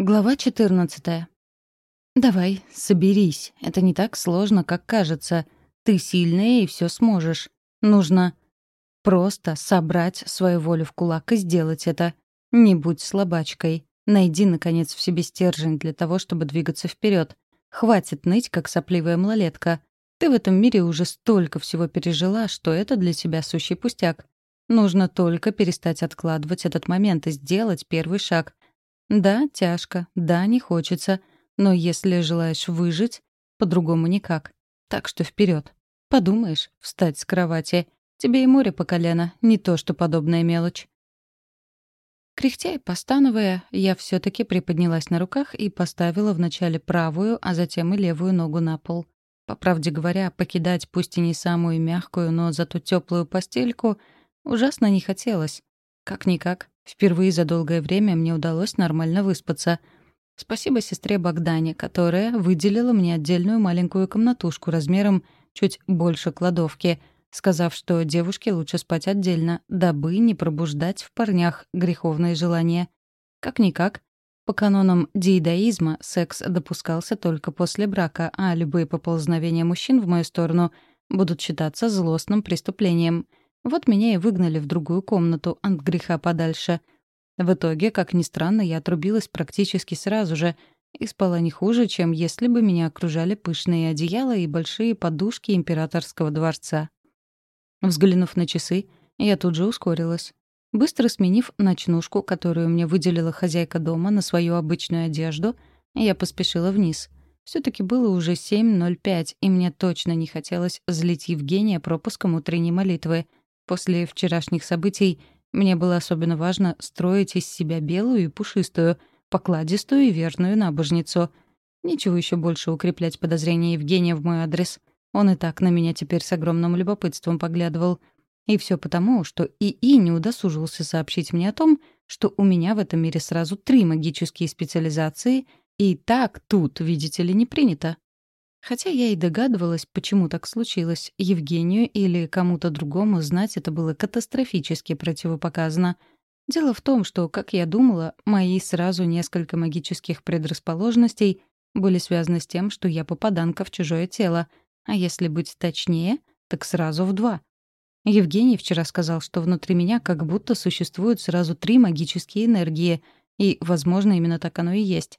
Глава 14. «Давай, соберись. Это не так сложно, как кажется. Ты сильная и все сможешь. Нужно просто собрать свою волю в кулак и сделать это. Не будь слабачкой. Найди, наконец, в себе стержень для того, чтобы двигаться вперед. Хватит ныть, как сопливая малолетка. Ты в этом мире уже столько всего пережила, что это для тебя сущий пустяк. Нужно только перестать откладывать этот момент и сделать первый шаг — да, тяжко, да, не хочется, но если желаешь выжить, по-другому никак. Так что вперед. Подумаешь, встать с кровати. Тебе и море по колено, не то что подобная мелочь. Кряхтя и постановая, я все таки приподнялась на руках и поставила вначале правую, а затем и левую ногу на пол. По правде говоря, покидать пусть и не самую мягкую, но зато теплую постельку ужасно не хотелось. Как-никак, Впервые за долгое время мне удалось нормально выспаться. Спасибо сестре Богдане, которая выделила мне отдельную маленькую комнатушку размером чуть больше кладовки, сказав, что девушке лучше спать отдельно, дабы не пробуждать в парнях греховные желания. Как-никак, по канонам диедаизма секс допускался только после брака, а любые поползновения мужчин в мою сторону будут считаться злостным преступлением — вот меня и выгнали в другую комнату от греха подальше. В итоге, как ни странно, я отрубилась практически сразу же и спала не хуже, чем если бы меня окружали пышные одеяла и большие подушки императорского дворца. Взглянув на часы, я тут же ускорилась. Быстро сменив ночнушку, которую мне выделила хозяйка дома, на свою обычную одежду, я поспешила вниз. все таки было уже 7.05, и мне точно не хотелось злить Евгения пропуском утренней молитвы — После вчерашних событий мне было особенно важно строить из себя белую и пушистую, покладистую и верную набожницу. Ничего еще больше укреплять подозрения Евгения в мой адрес. Он и так на меня теперь с огромным любопытством поглядывал. И все потому, что ИИ не удосужился сообщить мне о том, что у меня в этом мире сразу три магические специализации, и так тут, видите ли, не принято. Хотя я и догадывалась, почему так случилось. Евгению или кому-то другому знать это было катастрофически противопоказано. Дело в том, что, как я думала, мои сразу несколько магических предрасположенностей были связаны с тем, что я попаданка в чужое тело, а если быть точнее, так сразу в два. Евгений вчера сказал, что внутри меня как будто существуют сразу три магические энергии, и, возможно, именно так оно и есть.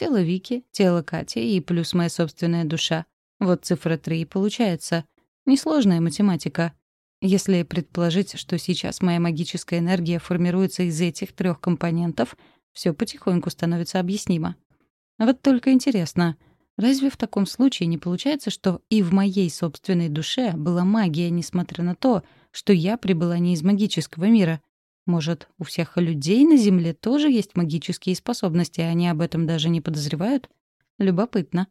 Тело Вики, тело Кати и плюс моя собственная душа. Вот цифра 3 и получается. Несложная математика. Если предположить, что сейчас моя магическая энергия формируется из этих трех компонентов, все потихоньку становится объяснимо. Вот только интересно, разве в таком случае не получается, что и в моей собственной душе была магия, несмотря на то, что я прибыла не из магического мира? Может, у всех людей на Земле тоже есть магические способности, а они об этом даже не подозревают? Любопытно.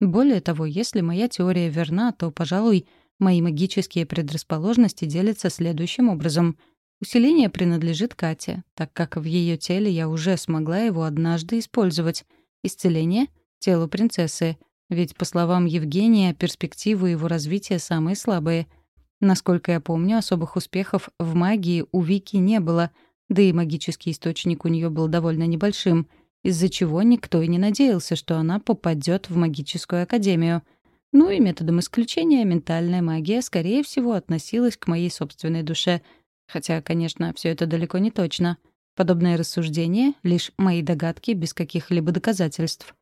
Более того, если моя теория верна, то, пожалуй, мои магические предрасположенности делятся следующим образом. Усиление принадлежит Кате, так как в ее теле я уже смогла его однажды использовать. Исцеление — телу принцессы. Ведь, по словам Евгения, перспективы его развития самые слабые — Насколько я помню, особых успехов в магии у Вики не было, да и магический источник у нее был довольно небольшим, из-за чего никто и не надеялся, что она попадет в магическую академию. Ну и методом исключения ментальная магия, скорее всего, относилась к моей собственной душе. Хотя, конечно, все это далеко не точно. Подобное рассуждение — лишь мои догадки без каких-либо доказательств.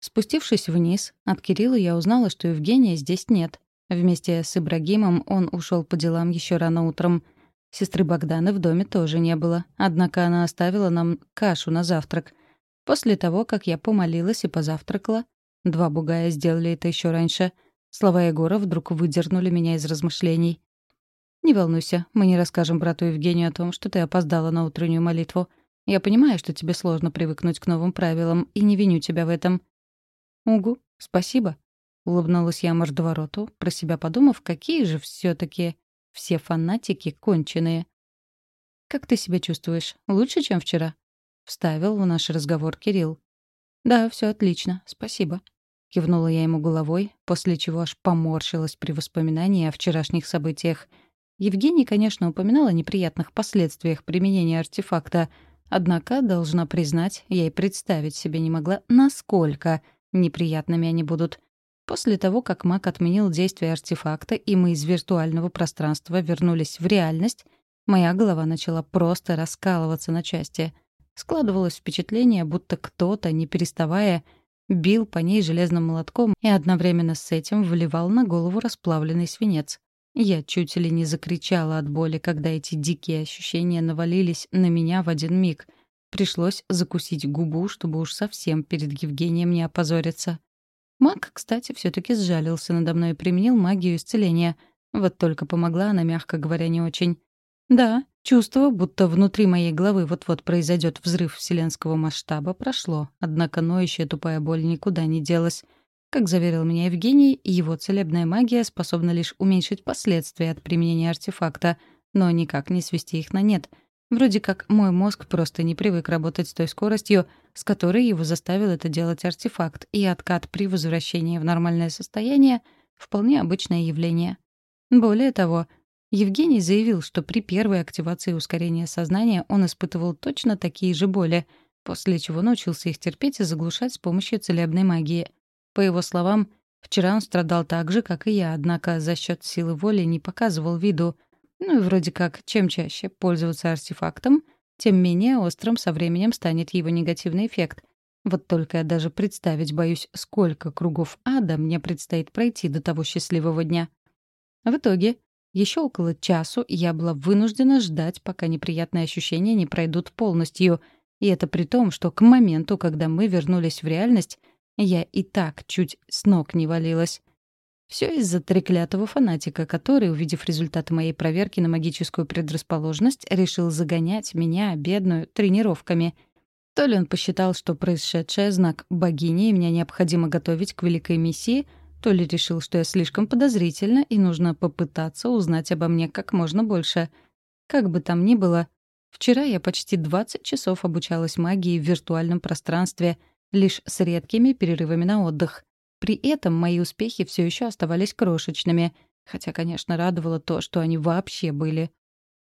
Спустившись вниз, от Кирилла я узнала, что Евгения здесь нет. Вместе с Ибрагимом он ушел по делам еще рано утром. Сестры Богданы в доме тоже не было, однако она оставила нам кашу на завтрак. После того, как я помолилась и позавтракала, два бугая сделали это еще раньше, слова Егора вдруг выдернули меня из размышлений. «Не волнуйся, мы не расскажем брату Евгению о том, что ты опоздала на утреннюю молитву. Я понимаю, что тебе сложно привыкнуть к новым правилам, и не виню тебя в этом». «Угу, спасибо», Улыбнулась я мордовороту, про себя подумав, какие же все таки все фанатики конченые. «Как ты себя чувствуешь? Лучше, чем вчера?» Вставил в наш разговор Кирилл. «Да, все отлично, спасибо». Кивнула я ему головой, после чего аж поморщилась при воспоминании о вчерашних событиях. Евгений, конечно, упоминал о неприятных последствиях применения артефакта, Однако, должна признать, я и представить себе не могла, насколько неприятными они будут. После того, как маг отменил действие артефакта, и мы из виртуального пространства вернулись в реальность, моя голова начала просто раскалываться на части. Складывалось впечатление, будто кто-то, не переставая, бил по ней железным молотком и одновременно с этим вливал на голову расплавленный свинец. Я чуть ли не закричала от боли, когда эти дикие ощущения навалились на меня в один миг. Пришлось закусить губу, чтобы уж совсем перед Евгением не опозориться. Маг, кстати, все таки сжалился надо мной и применил магию исцеления. Вот только помогла она, мягко говоря, не очень. Да, чувство, будто внутри моей головы вот-вот произойдет взрыв вселенского масштаба, прошло, однако ноющая тупая боль никуда не делась. Как заверил меня Евгений, его целебная магия способна лишь уменьшить последствия от применения артефакта, но никак не свести их на нет. Вроде как мой мозг просто не привык работать с той скоростью, с которой его заставил это делать артефакт, и откат при возвращении в нормальное состояние — вполне обычное явление. Более того, Евгений заявил, что при первой активации ускорения сознания он испытывал точно такие же боли, после чего научился их терпеть и заглушать с помощью целебной магии — по его словам, вчера он страдал так же, как и я, однако за счет силы воли не показывал виду. Ну и вроде как, чем чаще пользоваться артефактом, тем менее острым со временем станет его негативный эффект. Вот только я даже представить боюсь, сколько кругов ада мне предстоит пройти до того счастливого дня. В итоге, еще около часу я была вынуждена ждать, пока неприятные ощущения не пройдут полностью. И это при том, что к моменту, когда мы вернулись в реальность, я и так чуть с ног не валилась. Все из-за треклятого фанатика, который, увидев результаты моей проверки на магическую предрасположенность, решил загонять меня, бедную, тренировками. То ли он посчитал, что происшедшее — знак богини, и меня необходимо готовить к великой миссии, то ли решил, что я слишком подозрительна, и нужно попытаться узнать обо мне как можно больше. Как бы там ни было, вчера я почти 20 часов обучалась магии в виртуальном пространстве — лишь с редкими перерывами на отдых. При этом мои успехи все еще оставались крошечными, хотя, конечно, радовало то, что они вообще были.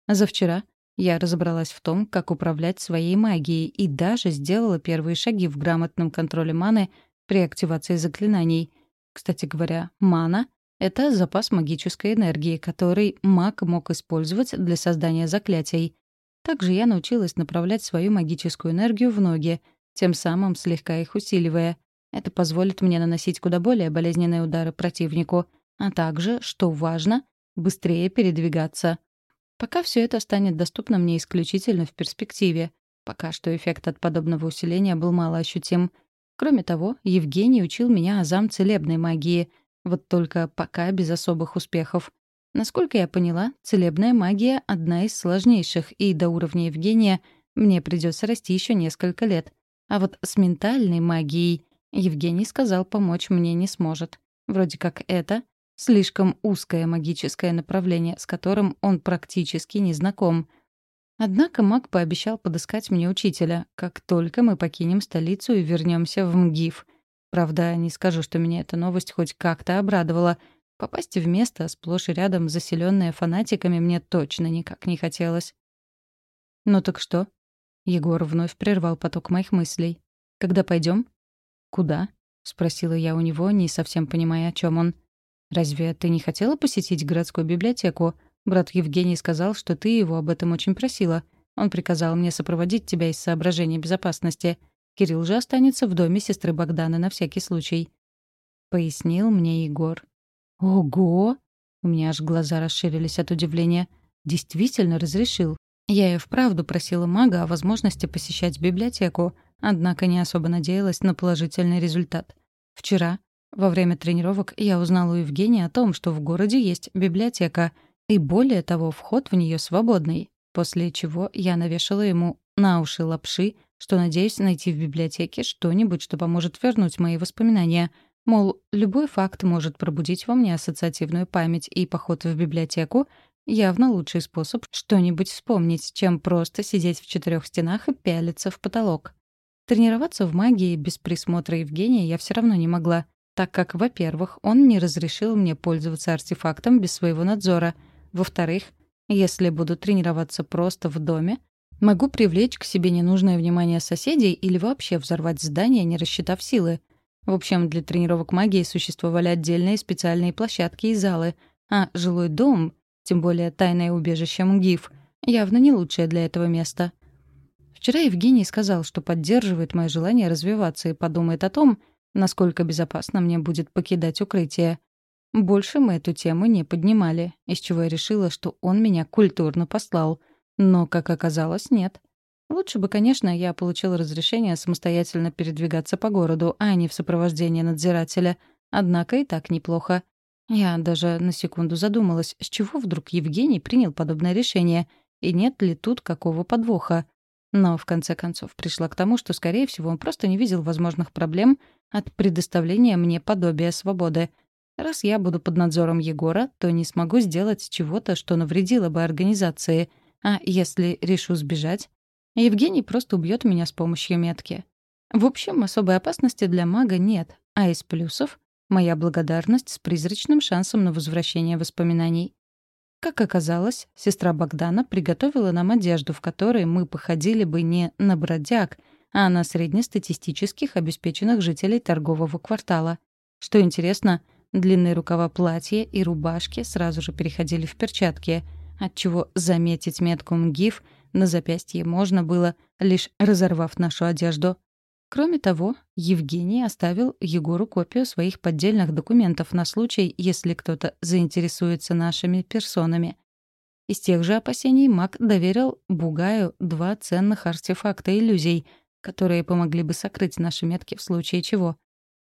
За вчера я разобралась в том, как управлять своей магией и даже сделала первые шаги в грамотном контроле маны при активации заклинаний. Кстати говоря, мана — это запас магической энергии, который маг мог использовать для создания заклятий. Также я научилась направлять свою магическую энергию в ноги — тем самым слегка их усиливая. Это позволит мне наносить куда более болезненные удары противнику, а также, что важно, быстрее передвигаться. Пока все это станет доступно мне исключительно в перспективе. Пока что эффект от подобного усиления был мало ощутим. Кроме того, Евгений учил меня азам целебной магии, вот только пока без особых успехов. Насколько я поняла, целебная магия — одна из сложнейших, и до уровня Евгения мне придется расти еще несколько лет. А вот с ментальной магией Евгений сказал, помочь мне не сможет. Вроде как это слишком узкое магическое направление, с которым он практически не знаком. Однако маг пообещал подыскать мне учителя, как только мы покинем столицу и вернемся в МГИФ. Правда, не скажу, что меня эта новость хоть как-то обрадовала. Попасть в место, сплошь и рядом заселенное фанатиками, мне точно никак не хотелось. «Ну так что?» Егор вновь прервал поток моих мыслей. «Когда пойдем? «Куда?» — спросила я у него, не совсем понимая, о чем он. «Разве ты не хотела посетить городскую библиотеку? Брат Евгений сказал, что ты его об этом очень просила. Он приказал мне сопроводить тебя из соображений безопасности. Кирилл же останется в доме сестры Богдана на всякий случай». Пояснил мне Егор. «Ого!» У меня аж глаза расширились от удивления. «Действительно разрешил. Я и вправду просила мага о возможности посещать библиотеку, однако не особо надеялась на положительный результат. Вчера, во время тренировок, я узнала у Евгения о том, что в городе есть библиотека, и более того, вход в нее свободный, после чего я навешала ему на уши лапши, что надеюсь найти в библиотеке что-нибудь, что поможет вернуть мои воспоминания. Мол, любой факт может пробудить во мне ассоциативную память, и поход в библиотеку Явно лучший способ что-нибудь вспомнить, чем просто сидеть в четырех стенах и пялиться в потолок. Тренироваться в магии без присмотра Евгения я все равно не могла, так как, во-первых, он не разрешил мне пользоваться артефактом без своего надзора. Во-вторых, если буду тренироваться просто в доме, Могу привлечь к себе ненужное внимание соседей или вообще взорвать здание, не рассчитав силы. В общем, для тренировок магии существовали отдельные специальные площадки и залы, а жилой дом, тем более тайное убежище МГИФ, явно не лучшее для этого место. Вчера Евгений сказал, что поддерживает мое желание развиваться и подумает о том, насколько безопасно мне будет покидать укрытие. Больше мы эту тему не поднимали, из чего я решила, что он меня культурно послал. Но, как оказалось, нет. Лучше бы, конечно, я получила разрешение самостоятельно передвигаться по городу, а не в сопровождении надзирателя. Однако и так неплохо. Я даже на секунду задумалась, с чего вдруг Евгений принял подобное решение, и нет ли тут какого подвоха. Но в конце концов пришла к тому, что, скорее всего, он просто не видел возможных проблем от предоставления мне подобия свободы. Раз я буду под надзором Егора, то не смогу сделать чего-то, что навредило бы организации. А если решу сбежать, Евгений просто убьет меня с помощью метки. В общем, особой опасности для мага нет, а из плюсов — моя благодарность с призрачным шансом на возвращение воспоминаний. Как оказалось, сестра Богдана приготовила нам одежду, в которой мы походили бы не на бродяг, а на среднестатистических обеспеченных жителей торгового квартала. Что интересно, длинные рукава платья и рубашки сразу же переходили в перчатки, отчего заметить метку МГИФ на запястье можно было, лишь разорвав нашу одежду. Кроме того, Евгений оставил Егору копию своих поддельных документов на случай, если кто-то заинтересуется нашими персонами. Из тех же опасений Мак доверил Бугаю два ценных артефакта иллюзий, которые помогли бы сокрыть наши метки в случае чего.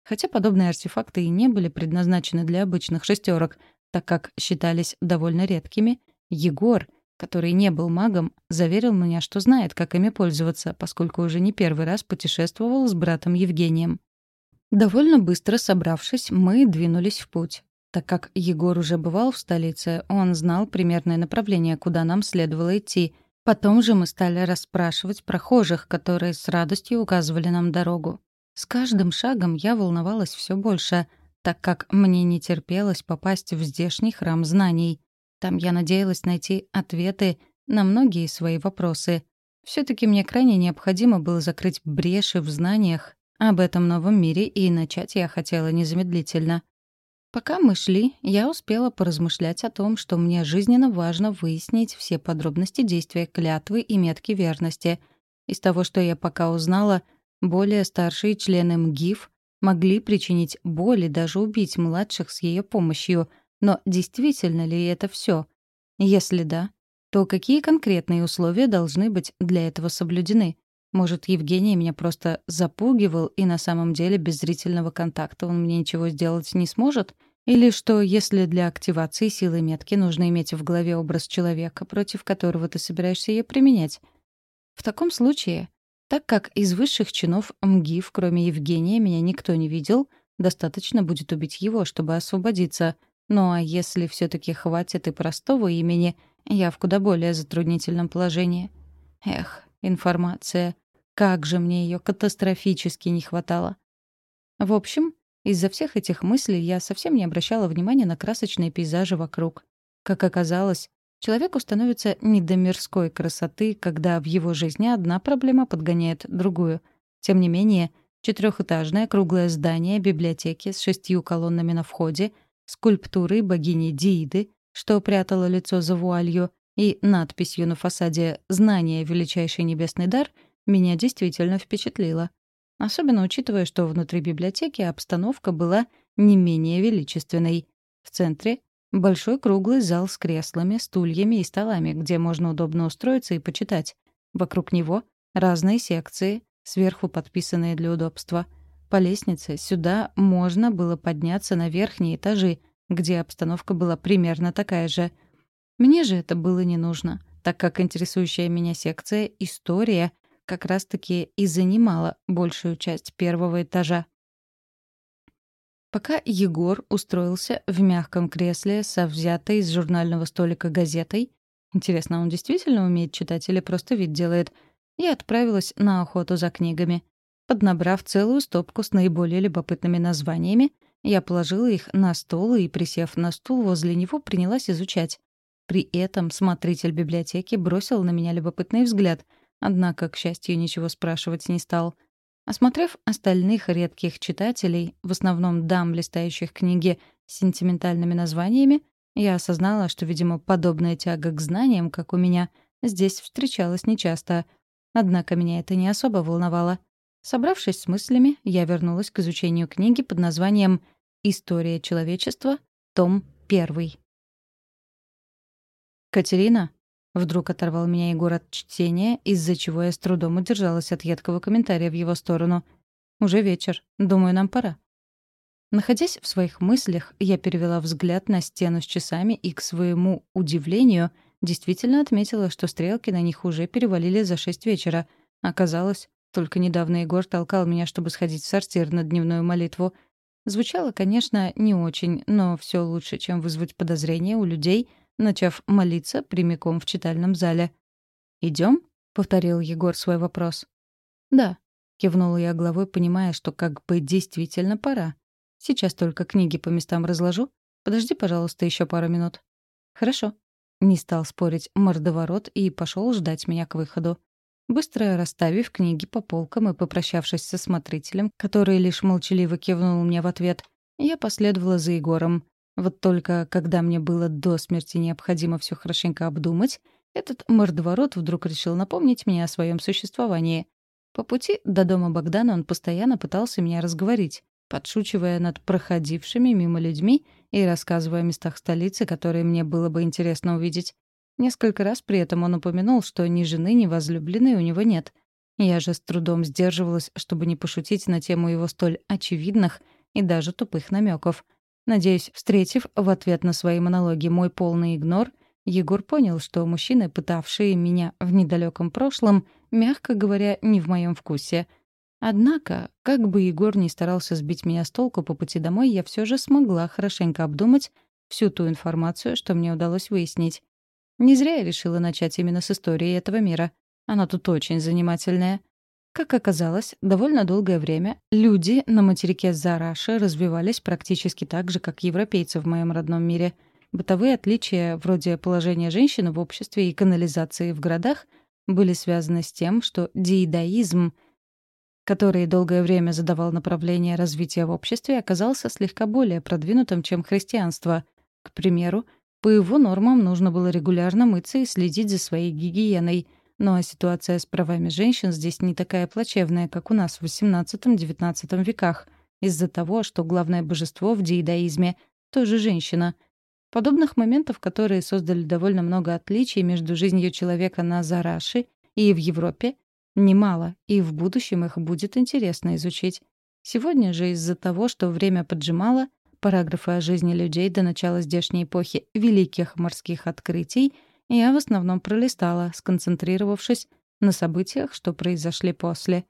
Хотя подобные артефакты и не были предназначены для обычных шестерок, так как считались довольно редкими, Егор — который не был магом, заверил меня, что знает, как ими пользоваться, поскольку уже не первый раз путешествовал с братом Евгением. Довольно быстро собравшись, мы двинулись в путь. Так как Егор уже бывал в столице, он знал примерное направление, куда нам следовало идти. Потом же мы стали расспрашивать прохожих, которые с радостью указывали нам дорогу. С каждым шагом я волновалась все больше, так как мне не терпелось попасть в здешний храм знаний. Там я надеялась найти ответы на многие свои вопросы. все таки мне крайне необходимо было закрыть бреши в знаниях об этом новом мире, и начать я хотела незамедлительно. Пока мы шли, я успела поразмышлять о том, что мне жизненно важно выяснить все подробности действия клятвы и метки верности. Из того, что я пока узнала, более старшие члены МГИФ могли причинить боль и даже убить младших с ее помощью — но действительно ли это все? Если да, то какие конкретные условия должны быть для этого соблюдены? Может, Евгений меня просто запугивал, и на самом деле без зрительного контакта он мне ничего сделать не сможет? Или что, если для активации силы метки нужно иметь в голове образ человека, против которого ты собираешься ее применять? В таком случае, так как из высших чинов МГИФ, кроме Евгения, меня никто не видел, достаточно будет убить его, чтобы освободиться — ну а если все таки хватит и простого имени, я в куда более затруднительном положении. Эх, информация. Как же мне ее катастрофически не хватало. В общем, из-за всех этих мыслей я совсем не обращала внимания на красочные пейзажи вокруг. Как оказалось, человеку становится не до мирской красоты, когда в его жизни одна проблема подгоняет другую. Тем не менее, четырехэтажное круглое здание библиотеки с шестью колоннами на входе — скульптурой богини Дииды, что прятало лицо за вуалью, и надписью на фасаде «Знание — величайший небесный дар» меня действительно впечатлило. Особенно учитывая, что внутри библиотеки обстановка была не менее величественной. В центре — большой круглый зал с креслами, стульями и столами, где можно удобно устроиться и почитать. Вокруг него — разные секции, сверху подписанные для удобства — по лестнице сюда можно было подняться на верхние этажи, где обстановка была примерно такая же. Мне же это было не нужно, так как интересующая меня секция «История» как раз-таки и занимала большую часть первого этажа. Пока Егор устроился в мягком кресле со взятой из журнального столика газетой, интересно, он действительно умеет читать или просто вид делает, я отправилась на охоту за книгами. Поднабрав целую стопку с наиболее любопытными названиями, я положила их на стол и, присев на стул возле него, принялась изучать. При этом смотритель библиотеки бросил на меня любопытный взгляд, однако, к счастью, ничего спрашивать не стал. Осмотрев остальных редких читателей, в основном дам, листающих книги с сентиментальными названиями, я осознала, что, видимо, подобная тяга к знаниям, как у меня, здесь встречалась нечасто. Однако меня это не особо волновало. Собравшись с мыслями, я вернулась к изучению книги под названием «История человечества. Том 1». «Катерина?» — вдруг оторвал меня Егор от чтения, из-за чего я с трудом удержалась от едкого комментария в его сторону. «Уже вечер. Думаю, нам пора». Находясь в своих мыслях, я перевела взгляд на стену с часами и, к своему удивлению, действительно отметила, что стрелки на них уже перевалили за шесть вечера. Оказалось, только недавно Егор толкал меня, чтобы сходить в сортир на дневную молитву. Звучало, конечно, не очень, но все лучше, чем вызвать подозрения у людей — начав молиться прямиком в читальном зале. Идем? повторил Егор свой вопрос. «Да», — кивнула я головой, понимая, что как бы действительно пора. «Сейчас только книги по местам разложу. Подожди, пожалуйста, еще пару минут». «Хорошо». Не стал спорить мордоворот и пошел ждать меня к выходу. Быстро расставив книги по полкам и попрощавшись со смотрителем, который лишь молчаливо кивнул мне в ответ, я последовала за Егором. Вот только, когда мне было до смерти необходимо все хорошенько обдумать, этот мордоворот вдруг решил напомнить мне о своем существовании. По пути до дома Богдана он постоянно пытался меня разговорить, подшучивая над проходившими мимо людьми и рассказывая о местах столицы, которые мне было бы интересно увидеть. Несколько раз при этом он упомянул, что ни жены, ни возлюбленной у него нет. Я же с трудом сдерживалась, чтобы не пошутить на тему его столь очевидных и даже тупых намеков. Надеюсь, встретив в ответ на свои монологи мой полный игнор, Егор понял, что мужчины, пытавшие меня в недалеком прошлом, мягко говоря, не в моем вкусе. Однако, как бы Егор ни старался сбить меня с толку по пути домой, я все же смогла хорошенько обдумать всю ту информацию, что мне удалось выяснить. Не зря я решила начать именно с истории этого мира. Она тут очень занимательная. Как оказалось, довольно долгое время люди на материке Зараши развивались практически так же, как европейцы в моем родном мире. Бытовые отличия, вроде положения женщины в обществе и канализации в городах, были связаны с тем, что диедаизм, который долгое время задавал направление развития в обществе, оказался слегка более продвинутым, чем христианство. К примеру, по его нормам нужно было регулярно мыться и следить за своей гигиеной — но ситуация с правами женщин здесь не такая плачевная, как у нас в XVIII-XIX веках, из-за того, что главное божество в диедаизме — тоже женщина. Подобных моментов, которые создали довольно много отличий между жизнью человека на Зараши и в Европе, немало, и в будущем их будет интересно изучить. Сегодня же из-за того, что время поджимало, параграфы о жизни людей до начала здешней эпохи великих морских открытий — я в основном пролистала, сконцентрировавшись на событиях, что произошли после.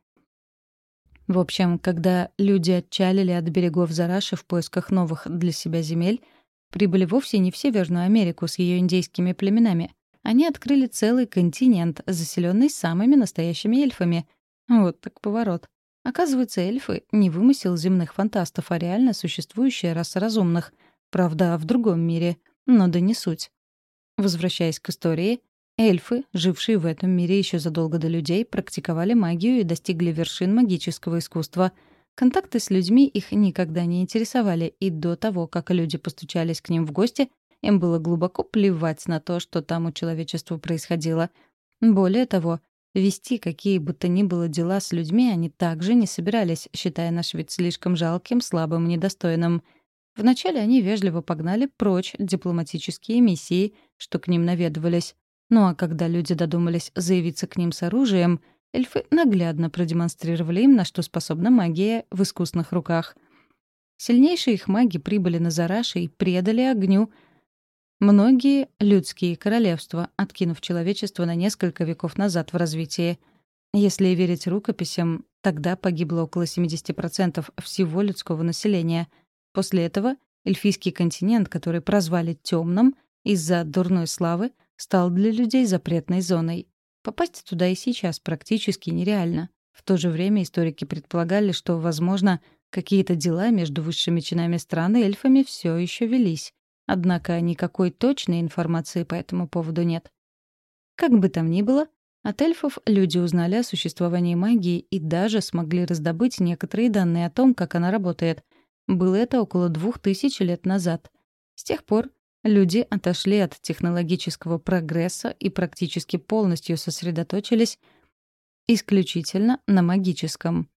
В общем, когда люди отчалили от берегов Зараши в поисках новых для себя земель, прибыли вовсе не в Северную Америку с ее индейскими племенами. Они открыли целый континент, заселенный самыми настоящими эльфами. Вот так поворот. Оказывается, эльфы — не вымысел земных фантастов, а реально существующая раса разумных. Правда, в другом мире. Но да не суть. Возвращаясь к истории, эльфы, жившие в этом мире еще задолго до людей, практиковали магию и достигли вершин магического искусства. Контакты с людьми их никогда не интересовали, и до того, как люди постучались к ним в гости, им было глубоко плевать на то, что там у человечества происходило. Более того, вести какие бы то ни было дела с людьми они также не собирались, считая наш вид слишком жалким, слабым и недостойным — Вначале они вежливо погнали прочь дипломатические миссии, что к ним наведывались. Ну а когда люди додумались заявиться к ним с оружием, эльфы наглядно продемонстрировали им, на что способна магия в искусных руках. Сильнейшие их маги прибыли на Зараши и предали огню многие людские королевства, откинув человечество на несколько веков назад в развитии. Если верить рукописям, тогда погибло около 70% всего людского населения — После этого эльфийский континент, который прозвали «темным» из-за дурной славы, стал для людей запретной зоной. Попасть туда и сейчас практически нереально. В то же время историки предполагали, что, возможно, какие-то дела между высшими чинами страны эльфами все еще велись. Однако никакой точной информации по этому поводу нет. Как бы там ни было, от эльфов люди узнали о существовании магии и даже смогли раздобыть некоторые данные о том, как она работает. Было это около двух тысяч лет назад. С тех пор люди отошли от технологического прогресса и практически полностью сосредоточились исключительно на магическом.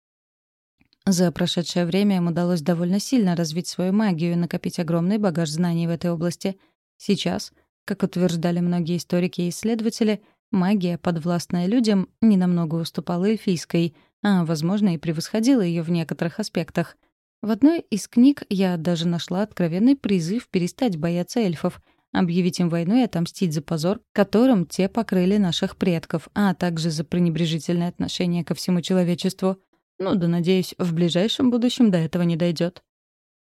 За прошедшее время им удалось довольно сильно развить свою магию и накопить огромный багаж знаний в этой области. Сейчас, как утверждали многие историки и исследователи, магия, подвластная людям, не намного уступала эльфийской, а, возможно, и превосходила ее в некоторых аспектах. В одной из книг я даже нашла откровенный призыв перестать бояться эльфов, объявить им войну и отомстить за позор, которым те покрыли наших предков, а также за пренебрежительное отношение ко всему человечеству — ну да, надеюсь, в ближайшем будущем до этого не дойдет.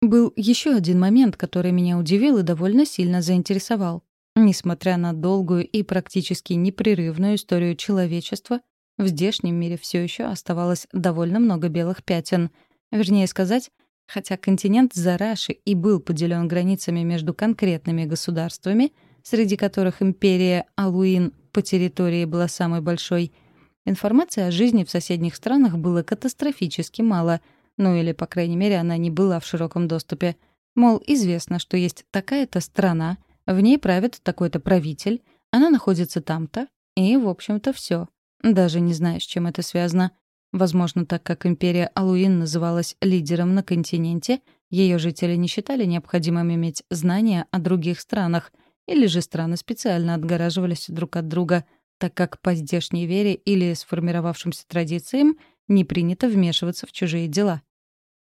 Был еще один момент, который меня удивил и довольно сильно заинтересовал. Несмотря на долгую и практически непрерывную историю человечества, в здешнем мире все еще оставалось довольно много белых пятен. Вернее сказать, хотя континент Зараши и был поделен границами между конкретными государствами, среди которых империя Алуин по территории была самой большой — Информации о жизни в соседних странах было катастрофически мало, ну или, по крайней мере, она не была в широком доступе. Мол, известно, что есть такая-то страна, в ней правит такой-то правитель, она находится там-то, и, в общем-то, все. Даже не знаю, с чем это связано. Возможно, так как империя Алуин называлась лидером на континенте, ее жители не считали необходимым иметь знания о других странах, или же страны специально отгораживались друг от друга — так как по здешней вере или сформировавшимся традициям не принято вмешиваться в чужие дела.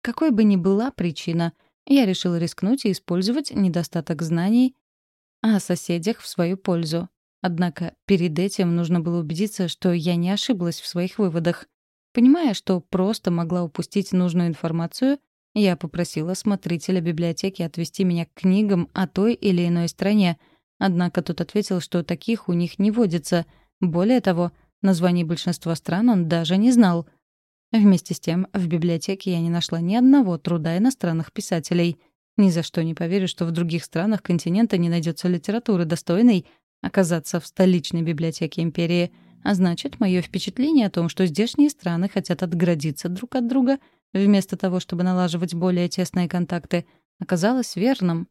Какой бы ни была причина, я решила рискнуть и использовать недостаток знаний о соседях в свою пользу. Однако перед этим нужно было убедиться, что я не ошиблась в своих выводах. Понимая, что просто могла упустить нужную информацию, я попросила смотрителя библиотеки отвести меня к книгам о той или иной стране, однако тот ответил, что таких у них не водится — более того, названий большинства стран он даже не знал. Вместе с тем, в библиотеке я не нашла ни одного труда иностранных писателей. Ни за что не поверю, что в других странах континента не найдется литературы, достойной оказаться в столичной библиотеке империи. А значит, мое впечатление о том, что здешние страны хотят отгородиться друг от друга, вместо того, чтобы налаживать более тесные контакты, оказалось верным.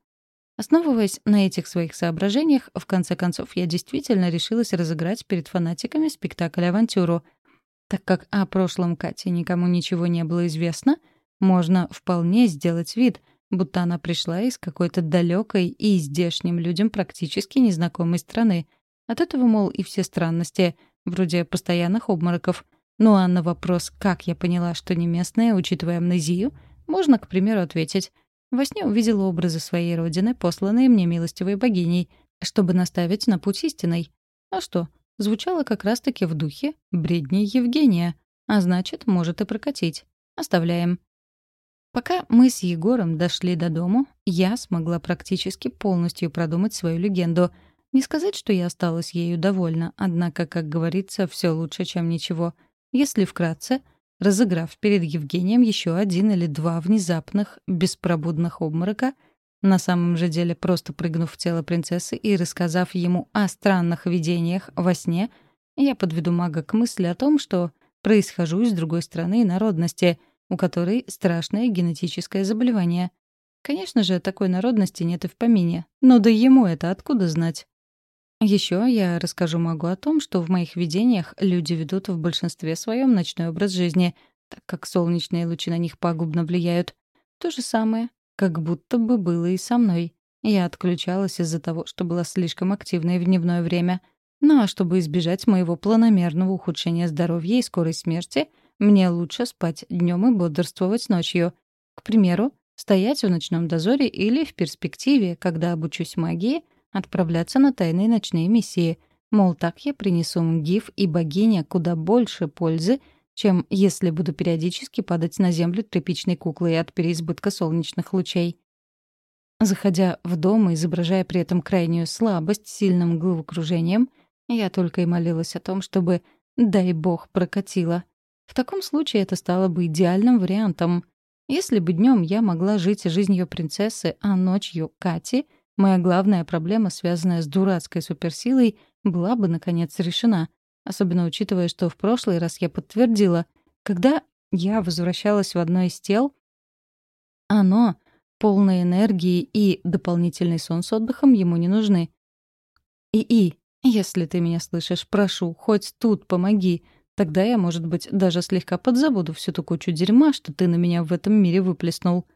Основываясь на этих своих соображениях, в конце концов, я действительно решилась разыграть перед фанатиками спектакль-авантюру. Так как о прошлом Кате никому ничего не было известно, можно вполне сделать вид, будто она пришла из какой-то далекой и здешним людям практически незнакомой страны. От этого, мол, и все странности, вроде постоянных обмороков. Ну а на вопрос, как я поняла, что не местная, учитывая амнезию, можно, к примеру, ответить во сне увидела образы своей родины, посланные мне милостивой богиней, чтобы наставить на путь истинный. А что, звучало как раз-таки в духе бредней Евгения. А значит, может и прокатить. Оставляем. Пока мы с Егором дошли до дому, я смогла практически полностью продумать свою легенду. Не сказать, что я осталась ею довольна, однако, как говорится, все лучше, чем ничего. Если вкратце, разыграв перед Евгением еще один или два внезапных, беспробудных обморока, на самом же деле просто прыгнув в тело принцессы и рассказав ему о странных видениях во сне, я подведу мага к мысли о том, что происхожу из другой страны и народности, у которой страшное генетическое заболевание. Конечно же, такой народности нет и в помине, но да ему это откуда знать? Еще я расскажу магу о том, что в моих видениях люди ведут в большинстве своем ночной образ жизни, так как солнечные лучи на них пагубно влияют. То же самое, как будто бы было и со мной. Я отключалась из-за того, что была слишком активной в дневное время. Ну а чтобы избежать моего планомерного ухудшения здоровья и скорой смерти, мне лучше спать днем и бодрствовать ночью. К примеру, стоять в ночном дозоре или, в перспективе, когда обучусь магии, отправляться на тайные ночные миссии. Мол, так я принесу Мгиф и богиня куда больше пользы, чем если буду периодически падать на землю тряпичной куклой от переизбытка солнечных лучей. Заходя в дом и изображая при этом крайнюю слабость сильным головокружением, я только и молилась о том, чтобы, дай бог, прокатило. В таком случае это стало бы идеальным вариантом. Если бы днем я могла жить жизнью принцессы, а ночью — Кати — Моя главная проблема, связанная с дурацкой суперсилой, была бы, наконец, решена. Особенно учитывая, что в прошлый раз я подтвердила, когда я возвращалась в одно из тел, оно, полное энергии и дополнительный сон с отдыхом ему не нужны. И-и, если ты меня слышишь, прошу, хоть тут помоги. Тогда я, может быть, даже слегка подзабуду всю ту кучу дерьма, что ты на меня в этом мире выплеснул.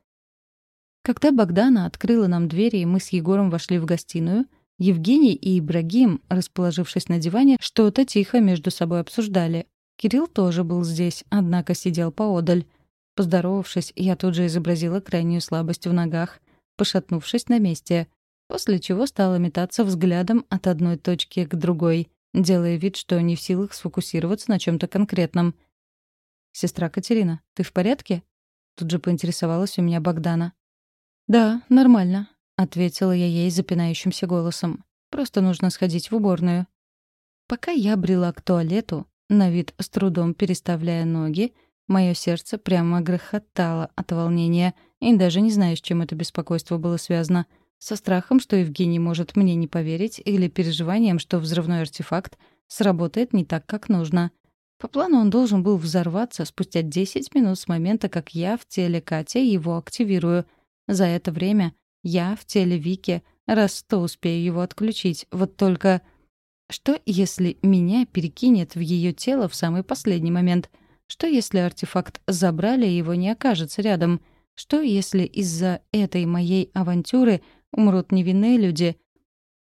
Когда Богдана открыла нам двери, и мы с Егором вошли в гостиную, Евгений и Ибрагим, расположившись на диване, что-то тихо между собой обсуждали. Кирилл тоже был здесь, однако сидел поодаль. Поздоровавшись, я тут же изобразила крайнюю слабость в ногах, пошатнувшись на месте, после чего стала метаться взглядом от одной точки к другой, делая вид, что не в силах сфокусироваться на чем то конкретном. «Сестра Катерина, ты в порядке?» Тут же поинтересовалась у меня Богдана. «Да, нормально», — ответила я ей запинающимся голосом. «Просто нужно сходить в уборную». Пока я брела к туалету, на вид с трудом переставляя ноги, Мое сердце прямо грохотало от волнения, и даже не знаю, с чем это беспокойство было связано. Со страхом, что Евгений может мне не поверить, или переживанием, что взрывной артефакт сработает не так, как нужно. По плану он должен был взорваться спустя 10 минут с момента, как я в теле Кати его активирую. За это время я в теле Вики раз сто успею его отключить. Вот только... Что, если меня перекинет в ее тело в самый последний момент — что, если артефакт забрали, и его не окажется рядом? Что, если из-за этой моей авантюры умрут невинные люди?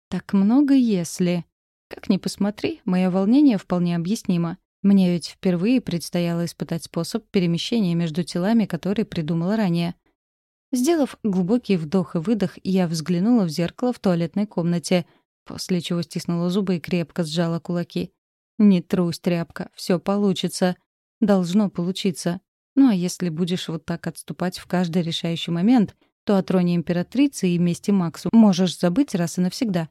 Так много «если». Как ни посмотри, мое волнение вполне объяснимо. Мне ведь впервые предстояло испытать способ перемещения между телами, который придумала ранее. Сделав глубокий вдох и выдох, я взглянула в зеркало в туалетной комнате, после чего стиснула зубы и крепко сжала кулаки. «Не трусь, тряпка, все получится. Должно получиться. Ну а если будешь вот так отступать в каждый решающий момент, то о троне императрицы и мести Максу можешь забыть раз и навсегда.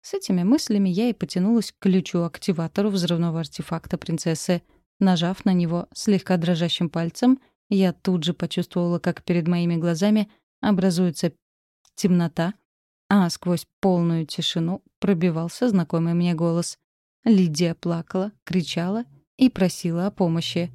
С этими мыслями я и потянулась к ключу-активатору взрывного артефакта принцессы. Нажав на него слегка дрожащим пальцем, я тут же почувствовала, как перед моими глазами образуется темнота, а сквозь полную тишину пробивался знакомый мне голос. Лидия плакала, кричала и просила о помощи.